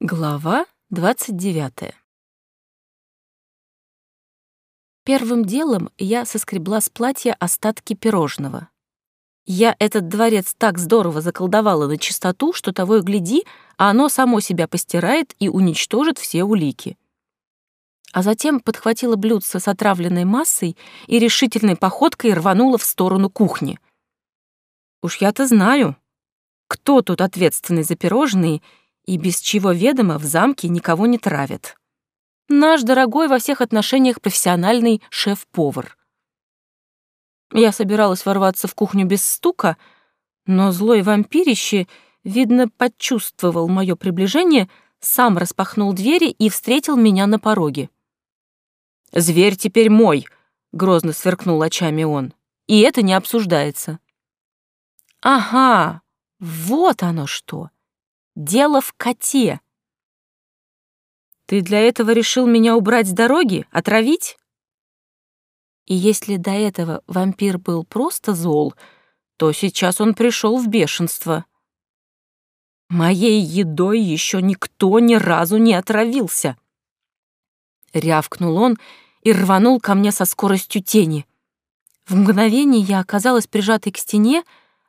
Глава 29. Первым делом я соскребла с платья остатки пирожного. Я этот дворец так здорово заколдовала на чистоту, что того и гляди, а оно само себя постирает и уничтожит все улики. А затем подхватила блюдце с отравленной массой и решительной походкой рванула в сторону кухни. Уж я-то знаю, кто тут ответственный за пирожные и без чего ведомо в замке никого не травят. Наш дорогой во всех отношениях профессиональный шеф-повар. Я собиралась ворваться в кухню без стука, но злой вампирище, видно, почувствовал мое приближение, сам распахнул двери и встретил меня на пороге. «Зверь теперь мой!» — грозно сверкнул очами он. «И это не обсуждается». «Ага, вот оно что!» Дело в коте. Ты для этого решил меня убрать с дороги, отравить? И если до этого вампир был просто зол, то сейчас он пришел в бешенство. Моей едой еще никто ни разу не отравился. Рявкнул он и рванул ко мне со скоростью тени. В мгновение я оказалась прижатой к стене,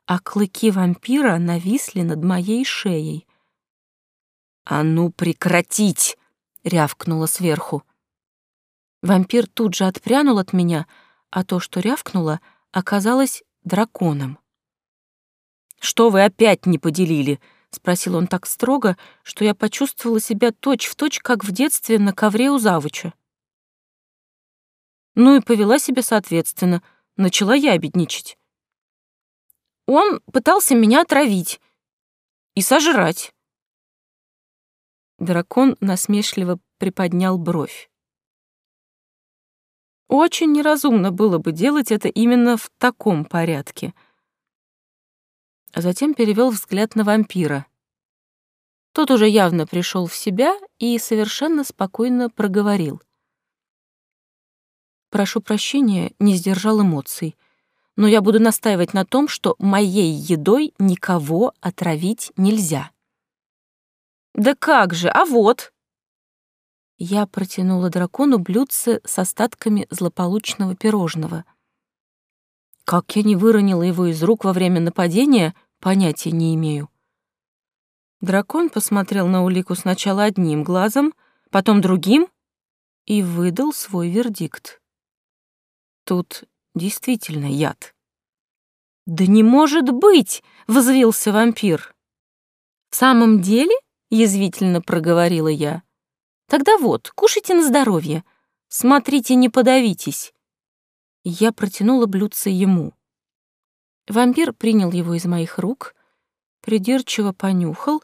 а клыки вампира нависли над моей шеей. «А ну прекратить!» — рявкнула сверху. Вампир тут же отпрянул от меня, а то, что рявкнуло, оказалось драконом. «Что вы опять не поделили?» — спросил он так строго, что я почувствовала себя точь-в-точь, точь, как в детстве на ковре у завуча. Ну и повела себя соответственно, начала я обедничать. Он пытался меня отравить и сожрать. Дракон насмешливо приподнял бровь. Очень неразумно было бы делать это именно в таком порядке. А затем перевел взгляд на вампира. Тот уже явно пришел в себя и совершенно спокойно проговорил. «Прошу прощения, не сдержал эмоций, но я буду настаивать на том, что моей едой никого отравить нельзя». «Да как же, а вот!» Я протянула дракону блюдце с остатками злополучного пирожного. Как я не выронила его из рук во время нападения, понятия не имею. Дракон посмотрел на улику сначала одним глазом, потом другим и выдал свой вердикт. Тут действительно яд. «Да не может быть!» — взвился вампир. «В самом деле?» — язвительно проговорила я. «Тогда вот, кушайте на здоровье. Смотрите, не подавитесь». Я протянула блюдце ему. Вампир принял его из моих рук, придирчиво понюхал,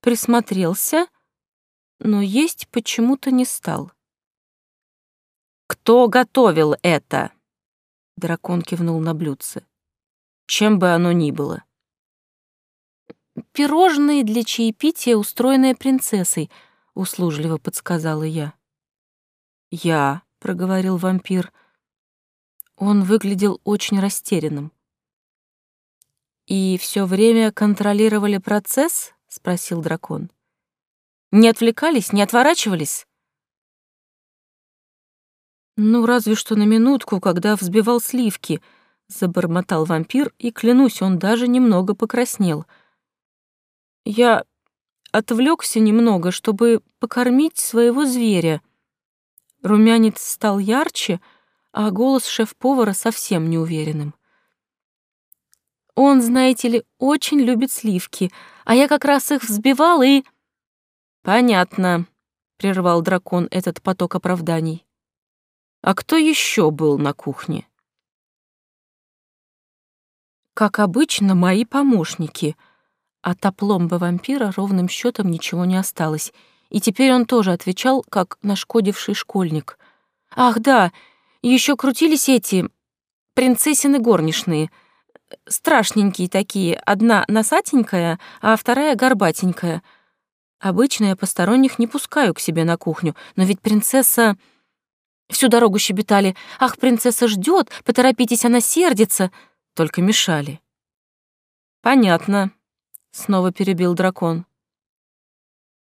присмотрелся, но есть почему-то не стал. «Кто готовил это?» Дракон кивнул на блюдце. «Чем бы оно ни было». «Пирожные для чаепития, устроенные принцессой», — услужливо подсказала я. «Я», — проговорил вампир. Он выглядел очень растерянным. «И все время контролировали процесс?» — спросил дракон. «Не отвлекались, не отворачивались?» «Ну, разве что на минутку, когда взбивал сливки», — забормотал вампир, и, клянусь, он даже немного покраснел — я отвлекся немного, чтобы покормить своего зверя. Румянец стал ярче, а голос шеф-повара совсем неуверенным. Он, знаете ли, очень любит сливки, а я как раз их взбивал и... Понятно, прервал дракон этот поток оправданий. А кто еще был на кухне? Как обычно, мои помощники — от опломба вампира ровным счетом ничего не осталось, и теперь он тоже отвечал, как нашкодивший школьник. «Ах, да, еще крутились эти принцессины горничные, страшненькие такие, одна носатенькая, а вторая горбатенькая. Обычно я посторонних не пускаю к себе на кухню, но ведь принцесса...» Всю дорогу щебетали. «Ах, принцесса ждет, поторопитесь, она сердится!» Только мешали. «Понятно», снова перебил дракон.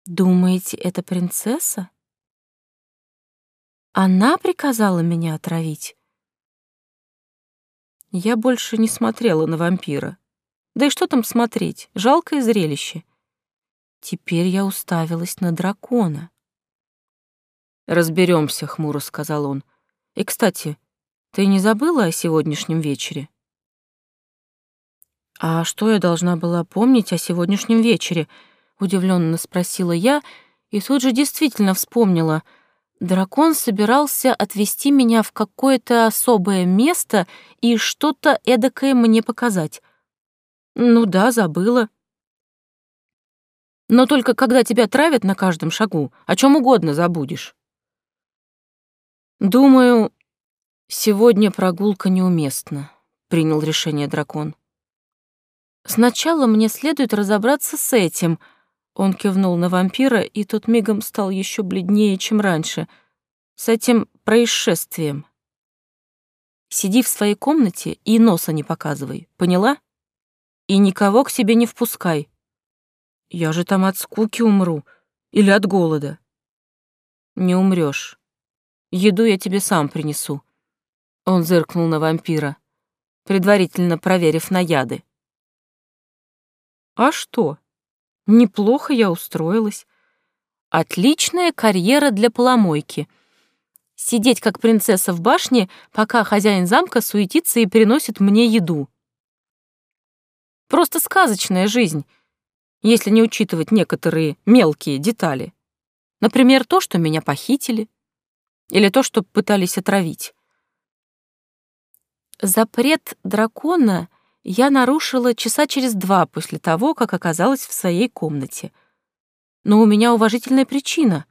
Думаете, это принцесса? Она приказала меня отравить? Я больше не смотрела на вампира. Да и что там смотреть? Жалкое зрелище. Теперь я уставилась на дракона. Разберемся, хмуро сказал он. И, кстати, ты не забыла о сегодняшнем вечере? А что я должна была помнить о сегодняшнем вечере? удивленно спросила я и тут же действительно вспомнила. Дракон собирался отвезти меня в какое-то особое место и что-то эдакое мне показать. Ну да, забыла. Но только когда тебя травят на каждом шагу, о чем угодно забудешь. Думаю, сегодня прогулка неуместна, принял решение дракон. Сначала мне следует разобраться с этим. Он кивнул на вампира, и тот мигом стал еще бледнее, чем раньше. С этим происшествием. Сиди в своей комнате и носа не показывай, поняла? И никого к себе не впускай. Я же там от скуки умру или от голода. Не умрёшь. Еду я тебе сам принесу. Он зыркнул на вампира, предварительно проверив на яды. А что? Неплохо я устроилась. Отличная карьера для поломойки. Сидеть как принцесса в башне, пока хозяин замка суетится и приносит мне еду. Просто сказочная жизнь, если не учитывать некоторые мелкие детали. Например, то, что меня похитили, или то, что пытались отравить. Запрет дракона я нарушила часа через два после того, как оказалась в своей комнате. Но у меня уважительная причина.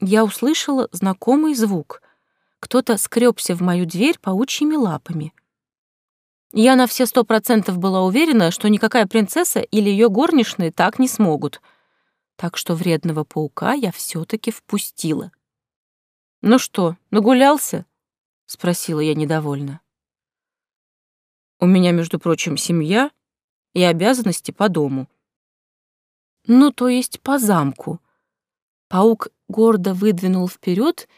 Я услышала знакомый звук. Кто-то скребся в мою дверь паучьими лапами. Я на все сто процентов была уверена, что никакая принцесса или ее горничные так не смогут. Так что вредного паука я все таки впустила. «Ну что, нагулялся?» — спросила я недовольно. У меня, между прочим, семья и обязанности по дому. Ну, то есть по замку. Паук гордо выдвинул вперед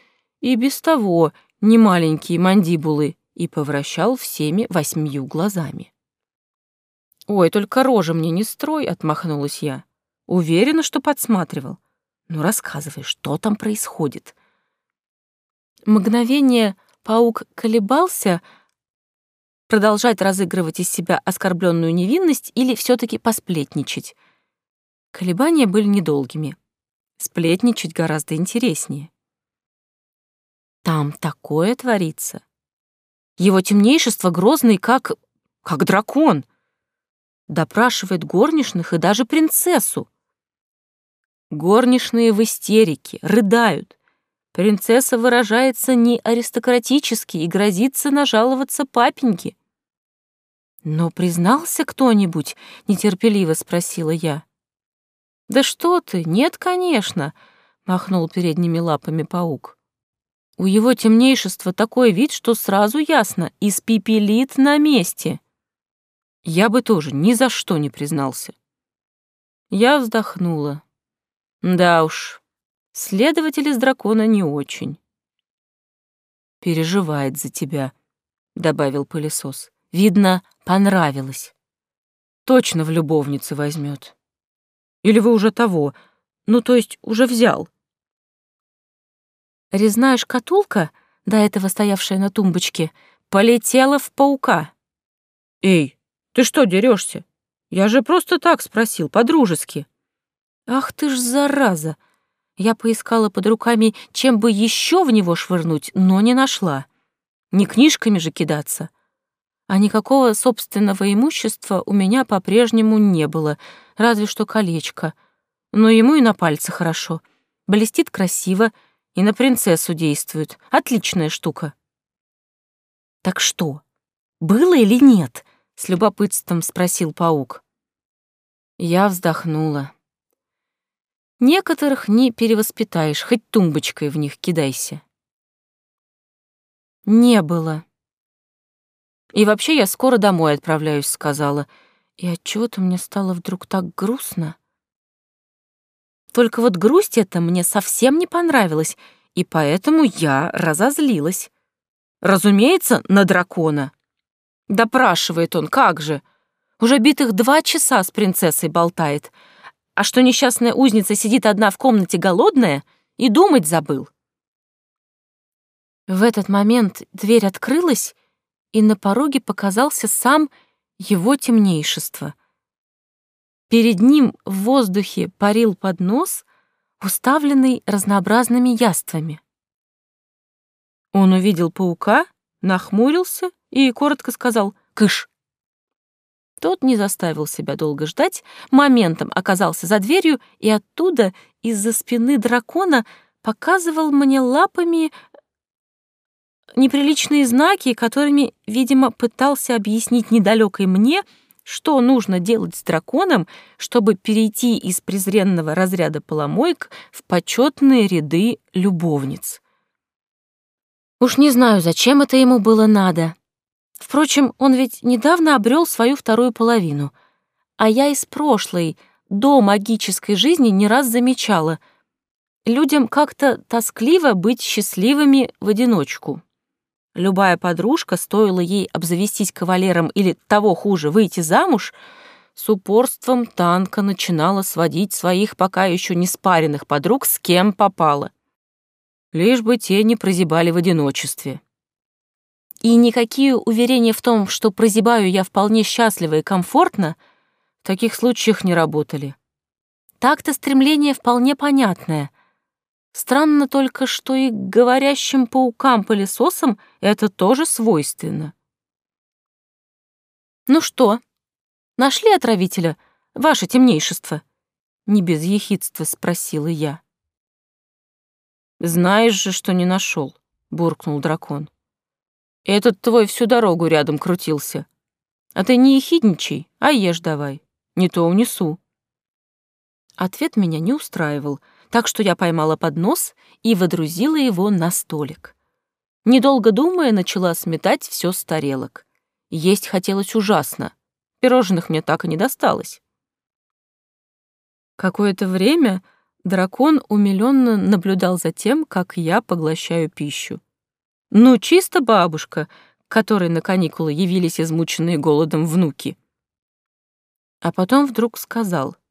и без того немаленькие мандибулы и повращал всеми восьмию глазами. «Ой, только рожа мне не строй», — отмахнулась я. «Уверена, что подсматривал. Ну, рассказывай, что там происходит?» Мгновение паук колебался, — продолжать разыгрывать из себя оскорбленную невинность или все таки посплетничать. Колебания были недолгими. Сплетничать гораздо интереснее. Там такое творится. Его темнейшество грозный, как... как дракон. Допрашивает горничных и даже принцессу. Горничные в истерике, рыдают. Принцесса выражается не аристократически и грозится нажаловаться папеньке. «Но признался кто-нибудь?» — нетерпеливо спросила я. «Да что ты, нет, конечно», — махнул передними лапами паук. «У его темнейшества такой вид, что сразу ясно, испепелит на месте». Я бы тоже ни за что не признался. Я вздохнула. Да уж, Следователь из дракона не очень. «Переживает за тебя», — добавил пылесос. «Видно, понравилось. Точно в любовнице возьмет. Или вы уже того, ну, то есть уже взял?» Резная шкатулка, до этого стоявшая на тумбочке, полетела в паука. «Эй, ты что дерешься? Я же просто так спросил, по-дружески». «Ах ты ж зараза!» Я поискала под руками, чем бы еще в него швырнуть, но не нашла. Не книжками же кидаться. А никакого собственного имущества у меня по-прежнему не было, разве что колечко. Но ему и на пальце хорошо. Блестит красиво и на принцессу действует. Отличная штука. «Так что, было или нет?» — с любопытством спросил паук. Я вздохнула. Некоторых не перевоспитаешь, хоть тумбочкой в них кидайся. Не было. И вообще я скоро домой отправляюсь, сказала. И отчего-то мне стало вдруг так грустно. Только вот грусть эта мне совсем не понравилась, и поэтому я разозлилась. Разумеется, на дракона. Допрашивает он, как же. Уже битых два часа с принцессой болтает. А что несчастная узница сидит одна в комнате голодная, и думать забыл. В этот момент дверь открылась, и на пороге показался сам его темнейшество. Перед ним в воздухе парил поднос, уставленный разнообразными яствами. Он увидел паука, нахмурился и коротко сказал «Кыш!». Тот не заставил себя долго ждать, моментом оказался за дверью и оттуда, из-за спины дракона, показывал мне лапами неприличные знаки, которыми, видимо, пытался объяснить недалекой мне, что нужно делать с драконом, чтобы перейти из презренного разряда поломоек в почетные ряды любовниц. Уж не знаю, зачем это ему было надо. Впрочем, он ведь недавно обрел свою вторую половину, а я из прошлой, до магической жизни не раз замечала. Людям как-то тоскливо быть счастливыми в одиночку. Любая подружка, стоило ей обзавестись кавалером или того хуже, выйти замуж, с упорством танка начинала сводить своих пока еще не спаренных подруг с кем попало. Лишь бы те не прозябали в одиночестве. И никакие уверения в том, что прозябаю я вполне счастливо и комфортно, в таких случаях не работали. Так-то стремление вполне понятное, Странно только, что и говорящим паукам-пылесосам это тоже свойственно. «Ну что, нашли отравителя, ваше темнейшество?» Не без ехидства спросила я. «Знаешь же, что не нашел, буркнул дракон. «Этот твой всю дорогу рядом крутился. А ты не ехидничай, а ешь давай, не то унесу». Ответ меня не устраивал — так что я поймала поднос и водрузила его на столик. Недолго думая, начала сметать все с тарелок. Есть хотелось ужасно. Пирожных мне так и не досталось. Какое-то время дракон умилённо наблюдал за тем, как я поглощаю пищу. Ну, чисто бабушка, которой на каникулы явились измученные голодом внуки. А потом вдруг сказал —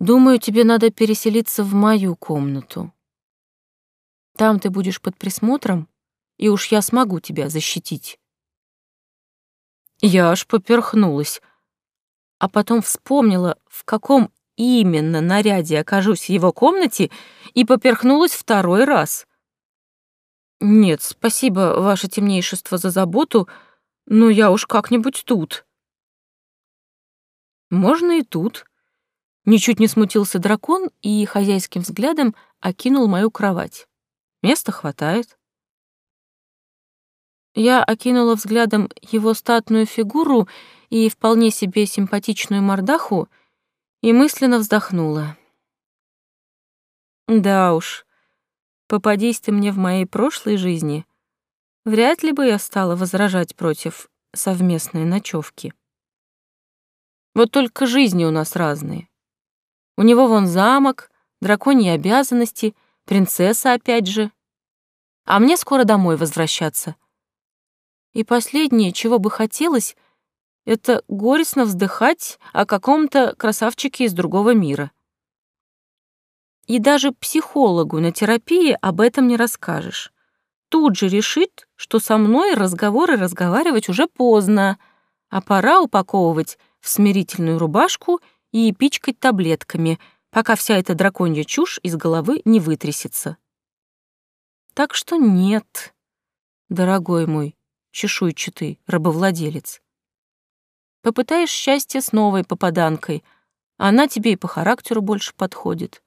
Думаю, тебе надо переселиться в мою комнату. Там ты будешь под присмотром, и уж я смогу тебя защитить. Я аж поперхнулась, а потом вспомнила, в каком именно наряде окажусь в его комнате, и поперхнулась второй раз. Нет, спасибо, ваше темнейшество, за заботу, но я уж как-нибудь тут. Можно и тут, Ничуть не смутился дракон и хозяйским взглядом окинул мою кровать. Места хватает. Я окинула взглядом его статную фигуру и вполне себе симпатичную мордаху и мысленно вздохнула. Да уж, попадись ты мне в моей прошлой жизни, вряд ли бы я стала возражать против совместной ночевки. Вот только жизни у нас разные. У него вон замок, драконьи обязанности, принцесса опять же. А мне скоро домой возвращаться. И последнее, чего бы хотелось, это горестно вздыхать о каком-то красавчике из другого мира. И даже психологу на терапии об этом не расскажешь. Тут же решит, что со мной разговоры разговаривать уже поздно, а пора упаковывать в смирительную рубашку — и пичкать таблетками, пока вся эта драконья чушь из головы не вытрясется. Так что нет, дорогой мой чешуйчатый рабовладелец. Попытаешь счастье с новой попаданкой, она тебе и по характеру больше подходит.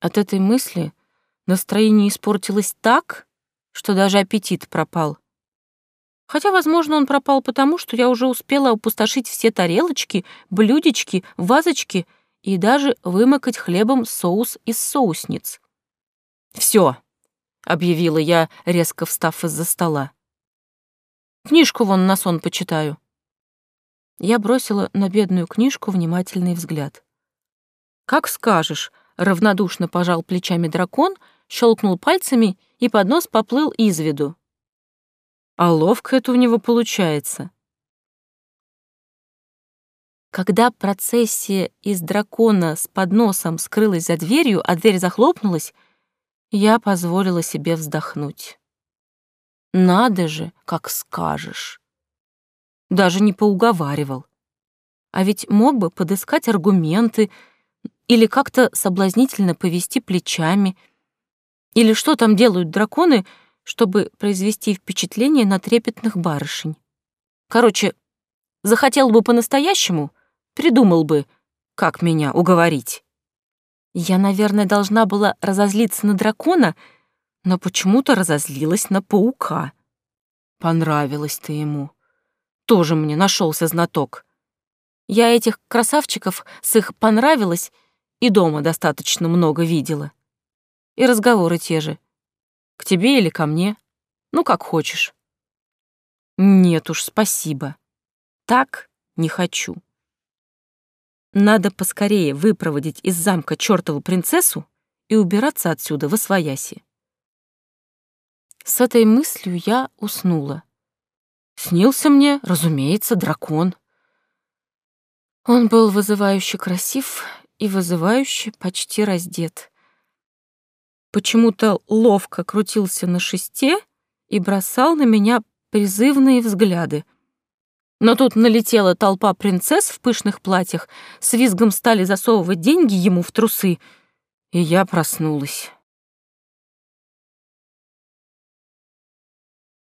От этой мысли настроение испортилось так, что даже аппетит пропал. Хотя, возможно, он пропал потому, что я уже успела опустошить все тарелочки, блюдечки, вазочки и даже вымокать хлебом соус из соусниц. «Все», — объявила я, резко встав из-за стола. «Книжку вон на сон почитаю». Я бросила на бедную книжку внимательный взгляд. «Как скажешь», — равнодушно пожал плечами дракон, щелкнул пальцами, и поднос поплыл из виду. А ловко это у него получается. Когда процессия из дракона с подносом скрылась за дверью, а дверь захлопнулась, я позволила себе вздохнуть. Надо же, как скажешь. Даже не поуговаривал. А ведь мог бы подыскать аргументы или как-то соблазнительно повести плечами. Или что там делают драконы, чтобы произвести впечатление на трепетных барышень. Короче, захотел бы по-настоящему, придумал бы, как меня уговорить. Я, наверное, должна была разозлиться на дракона, но почему-то разозлилась на паука. Понравилась ты ему. Тоже мне нашелся знаток. Я этих красавчиков с их понравилось и дома достаточно много видела. И разговоры те же. К тебе или ко мне? Ну, как хочешь. Нет уж, спасибо. Так не хочу. Надо поскорее выпроводить из замка чертову принцессу и убираться отсюда во свояси. С этой мыслью я уснула. Снился мне, разумеется, дракон. Он был вызывающе красив и вызывающе почти раздет. Почему-то ловко крутился на шесте и бросал на меня призывные взгляды. Но тут налетела толпа принцесс в пышных платьях, с визгом стали засовывать деньги ему в трусы, и я проснулась.